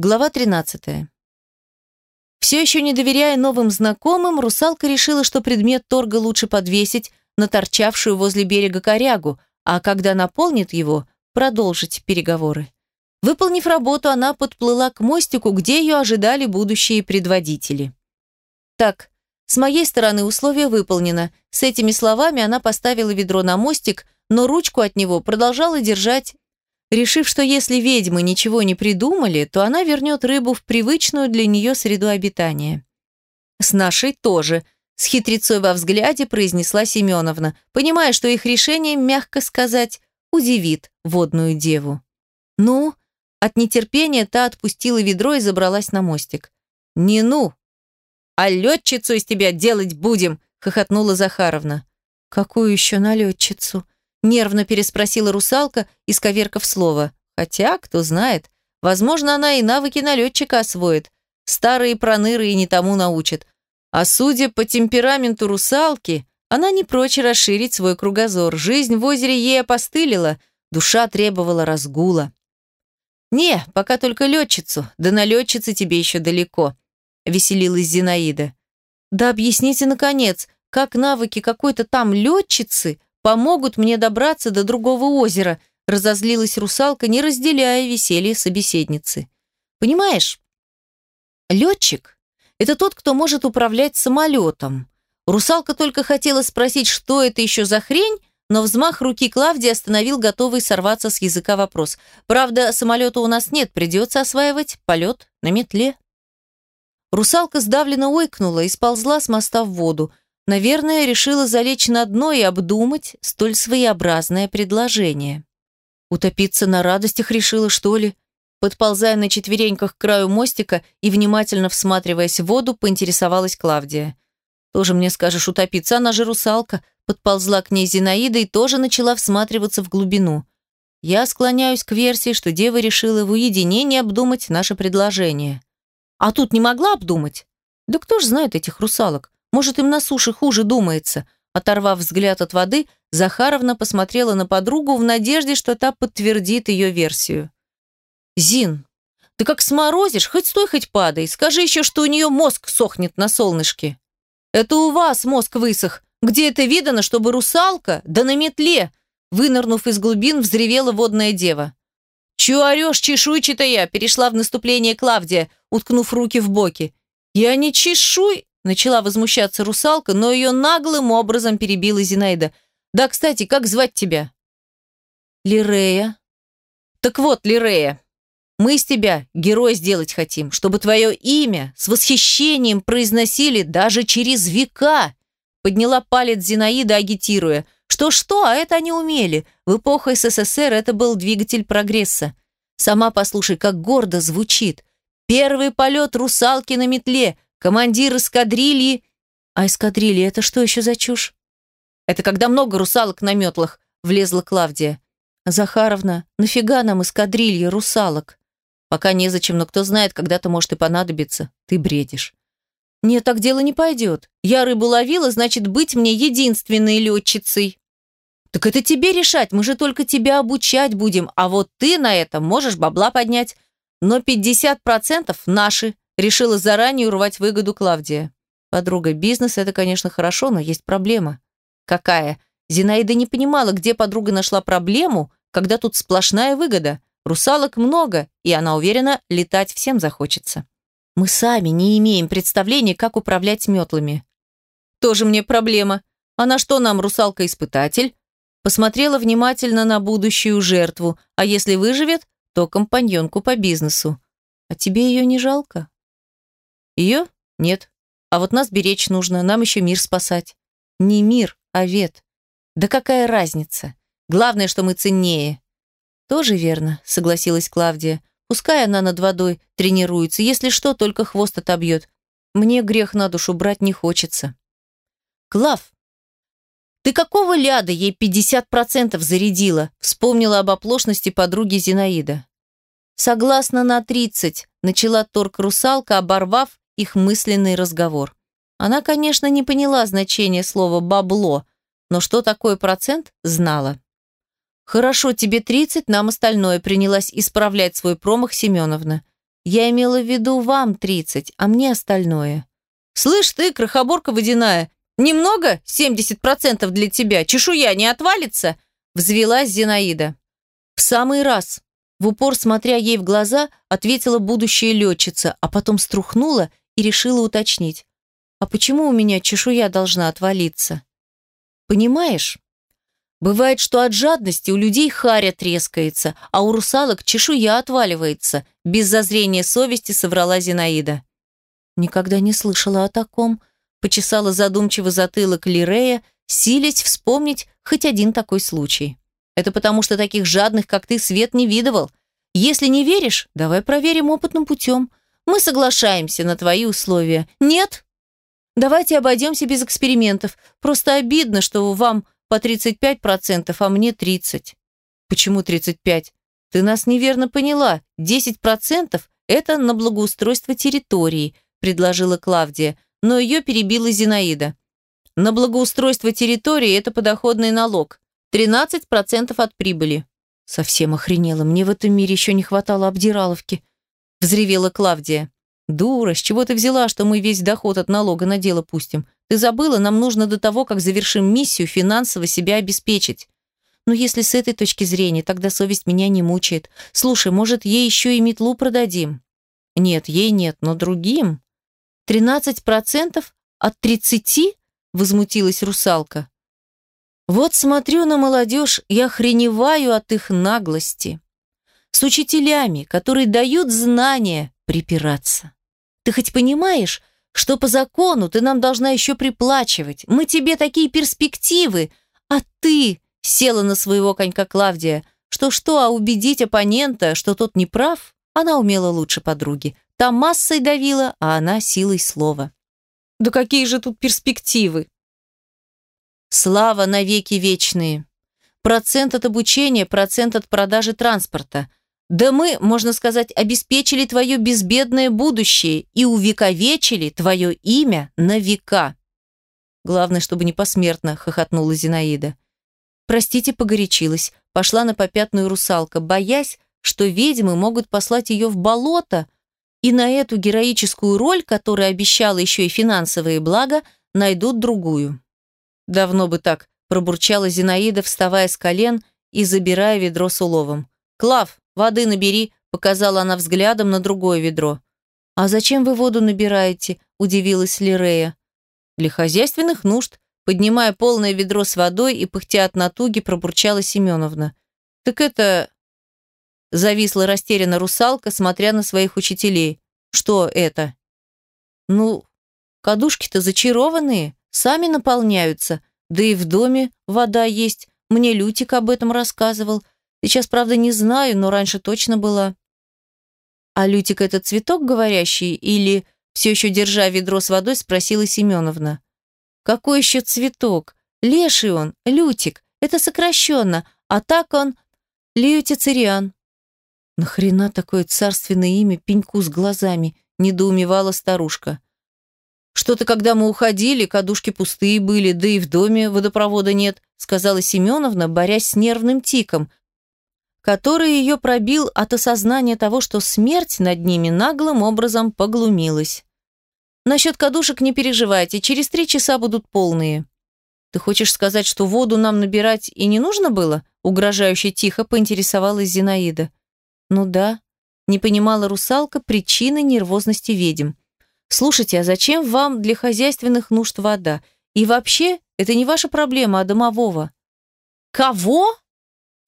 Глава 13. Все еще не доверяя новым знакомым, русалка решила, что предмет торга лучше подвесить на торчавшую возле берега корягу, а когда наполнит его, продолжить переговоры. Выполнив работу, она подплыла к мостику, где ее ожидали будущие предводители. «Так, с моей стороны условие выполнено». С этими словами она поставила ведро на мостик, но ручку от него продолжала держать решив, что если ведьмы ничего не придумали, то она вернет рыбу в привычную для нее среду обитания. «С нашей тоже», – с хитрецой во взгляде произнесла Семеновна, понимая, что их решение, мягко сказать, удивит водную деву. «Ну?» От нетерпения та отпустила ведро и забралась на мостик. «Не ну! А летчицу из тебя делать будем!» – хохотнула Захаровна. «Какую еще налетчицу?» Нервно переспросила русалка, исковеркав слово. Хотя, кто знает, возможно, она и навыки налетчика освоит. Старые проныры и не тому научат. А судя по темпераменту русалки, она не прочь расширить свой кругозор. Жизнь в озере ей опостылила, душа требовала разгула. «Не, пока только летчицу, да на летчице тебе еще далеко», — веселилась Зинаида. «Да объясните, наконец, как навыки какой-то там летчицы помогут мне добраться до другого озера», разозлилась русалка, не разделяя веселье собеседницы. «Понимаешь, летчик – это тот, кто может управлять самолетом. Русалка только хотела спросить, что это еще за хрень, но взмах руки Клавдии остановил готовый сорваться с языка вопрос. «Правда, самолета у нас нет, придется осваивать полет на метле». Русалка сдавленно ойкнула и сползла с моста в воду. Наверное, решила залечь на дно и обдумать столь своеобразное предложение. Утопиться на радостях решила, что ли? Подползая на четвереньках к краю мостика и внимательно всматриваясь в воду, поинтересовалась Клавдия. «Тоже мне скажешь утопиться, она же русалка», подползла к ней Зинаида и тоже начала всматриваться в глубину. Я склоняюсь к версии, что дева решила в уединении обдумать наше предложение. А тут не могла обдумать? Да кто ж знает этих русалок? Может, им на суше хуже думается. Оторвав взгляд от воды, Захаровна посмотрела на подругу в надежде, что та подтвердит ее версию. «Зин, ты как сморозишь, хоть стой, хоть падай. Скажи еще, что у нее мозг сохнет на солнышке». «Это у вас мозг высох. Где это видано, чтобы русалка, да на метле?» Вынырнув из глубин, взревела водная дева. «Чего орешь, чешуйчатая?» перешла в наступление Клавдия, уткнув руки в боки. «Я не чешуй...» Начала возмущаться русалка, но ее наглым образом перебила Зинаида. «Да, кстати, как звать тебя?» «Лирея». «Так вот, Лирея, мы из тебя герой сделать хотим, чтобы твое имя с восхищением произносили даже через века!» Подняла палец Зинаида, агитируя. Что-что, а это они умели. В эпоху СССР это был двигатель прогресса. Сама послушай, как гордо звучит. Первый полет русалки на метле – командир эскадрильи... А эскадрилья — это что еще за чушь? Это когда много русалок на метлах, влезла Клавдия. Захаровна, нафига нам эскадрилья русалок? Пока незачем, но кто знает, когда-то может и понадобиться. Ты бредишь. Нет, так дело не пойдет. Я рыбу ловила, значит, быть мне единственной летчицей. Так это тебе решать, мы же только тебя обучать будем, а вот ты на этом можешь бабла поднять. Но 50% наши, Решила заранее урвать выгоду Клавдия. Подруга, бизнес – это, конечно, хорошо, но есть проблема. Какая? Зинаида не понимала, где подруга нашла проблему, когда тут сплошная выгода. Русалок много, и она уверена, летать всем захочется. Мы сами не имеем представления, как управлять метлами. Тоже мне проблема. А на что нам русалка-испытатель? Посмотрела внимательно на будущую жертву, а если выживет, то компаньонку по бизнесу. А тебе ее не жалко? Ее? Нет. А вот нас беречь нужно, нам еще мир спасать. Не мир, а вет. Да какая разница? Главное, что мы ценнее. Тоже верно, согласилась Клавдия. Пускай она над водой тренируется, если что, только хвост отобьет. Мне грех на душу брать не хочется. Клав, ты какого ляда ей 50% зарядила? Вспомнила об оплошности подруги Зинаида. Согласно на 30, начала торг русалка, оборвав их мысленный разговор. Она, конечно, не поняла значения слова «бабло», но что такое процент, знала. «Хорошо, тебе 30, нам остальное», принялась исправлять свой промах Семеновна. Я имела в виду вам 30, а мне остальное. Слышь ты, крохоборка водяная, немного 70% для тебя, чешуя не отвалится? Взвелась Зинаида. В самый раз. В упор, смотря ей в глаза, ответила будущая летчица, а потом струхнула и решила уточнить. А почему у меня чешуя должна отвалиться? Понимаешь? Бывает, что от жадности у людей харя трескается, а у русалок чешуя отваливается. Без зазрения совести соврала Зинаида. Никогда не слышала о таком. Почесала задумчиво затылок Лирея, силясь вспомнить хоть один такой случай. Это потому, что таких жадных, как ты, свет не видывал. Если не веришь, давай проверим опытным путем. Мы соглашаемся на твои условия. Нет? Давайте обойдемся без экспериментов. Просто обидно, что вам по 35%, а мне 30%. Почему 35%? Ты нас неверно поняла. 10% это на благоустройство территории, предложила Клавдия, но ее перебила Зинаида. На благоустройство территории это подоходный налог. 13% от прибыли. Совсем охренела, мне в этом мире еще не хватало обдираловки. Взревела Клавдия. «Дура, с чего ты взяла, что мы весь доход от налога на дело пустим? Ты забыла, нам нужно до того, как завершим миссию, финансово себя обеспечить. Но если с этой точки зрения, тогда совесть меня не мучает. Слушай, может, ей еще и метлу продадим? Нет, ей нет, но другим. Тринадцать процентов от тридцати? Возмутилась русалка. Вот смотрю на молодежь и охреневаю от их наглости. С учителями, которые дают знания, припираться. Ты хоть понимаешь, что по закону ты нам должна еще приплачивать? Мы тебе такие перспективы, а ты села на своего конька Клавдия. Что-что, а убедить оппонента, что тот не прав, она умела лучше подруги. Та массой давила, а она силой слова. Да какие же тут перспективы? Слава навеки вечные. Процент от обучения, процент от продажи транспорта. Да мы, можно сказать, обеспечили твое безбедное будущее и увековечили твое имя на века. Главное, чтобы не посмертно, хохотнула Зинаида. Простите, погорячилась. Пошла на попятную русалка, боясь, что ведьмы могут послать ее в болото, и на эту героическую роль, которая обещала еще и финансовые блага, найдут другую. Давно бы так, пробурчала Зинаида, вставая с колен и забирая ведро с уловом. «Клав, «Воды набери», — показала она взглядом на другое ведро. «А зачем вы воду набираете?» — удивилась Лирея. «Для хозяйственных нужд», — поднимая полное ведро с водой и пыхтя от натуги, пробурчала Семеновна. «Так это...» Зависла растерянно русалка, смотря на своих учителей. «Что это?» «Ну, кадушки-то зачарованные, сами наполняются, да и в доме вода есть, мне Лютик об этом рассказывал. Сейчас, правда, не знаю, но раньше точно была. А Лютик это цветок говорящий или, все еще держа ведро с водой, спросила Семеновна. Какой еще цветок? Леший он, Лютик, это сокращенно, а так он Леотицериан. Нахрена такое царственное имя пеньку с глазами, недоумевала старушка. Что-то, когда мы уходили, кадушки пустые были, да и в доме водопровода нет, сказала Семеновна, борясь с нервным тиком, который ее пробил от осознания того, что смерть над ними наглым образом поглумилась. Насчет кадушек не переживайте, через три часа будут полные. Ты хочешь сказать, что воду нам набирать и не нужно было? Угрожающе тихо поинтересовалась Зинаида. Ну да, не понимала русалка причины нервозности ведьм. Слушайте, а зачем вам для хозяйственных нужд вода? И вообще, это не ваша проблема, а домового. Кого?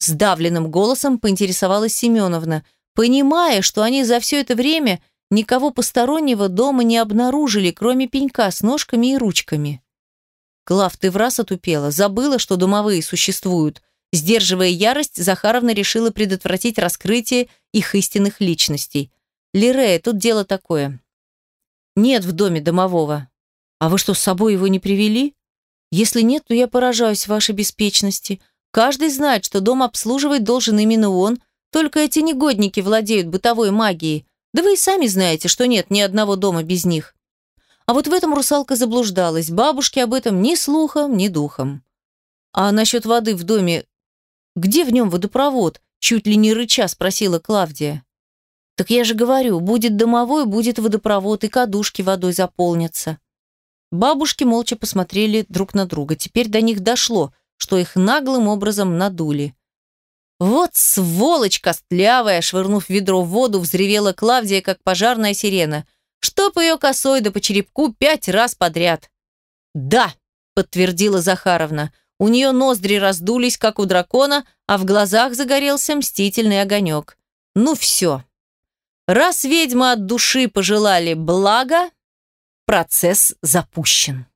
Сдавленным голосом поинтересовалась Семеновна, понимая, что они за все это время никого постороннего дома не обнаружили, кроме пенька с ножками и ручками. Клав, ты в раз отупела, забыла, что домовые существуют. Сдерживая ярость, Захаровна решила предотвратить раскрытие их истинных личностей. Лирея, тут дело такое. Нет в доме домового. А вы что, с собой его не привели? Если нет, то я поражаюсь вашей беспечности. Каждый знает, что дом обслуживать должен именно он, только эти негодники владеют бытовой магией. Да вы и сами знаете, что нет ни одного дома без них. А вот в этом русалка заблуждалась. Бабушки об этом ни слухом, ни духом. А насчет воды в доме... Где в нем водопровод? Чуть ли не рыча спросила Клавдия. Так я же говорю, будет домовой, будет водопровод, и кадушки водой заполнятся. Бабушки молча посмотрели друг на друга. Теперь до них дошло, что их наглым образом надули. «Вот сволочь костлявая!» Швырнув ведро в воду, взревела Клавдия, как пожарная сирена. «Чтоб ее косой да по черепку пять раз подряд!» «Да!» – подтвердила Захаровна. У нее ноздри раздулись, как у дракона, а в глазах загорелся мстительный огонек. «Ну все!» Раз ведьма от души пожелали блага, процесс запущен.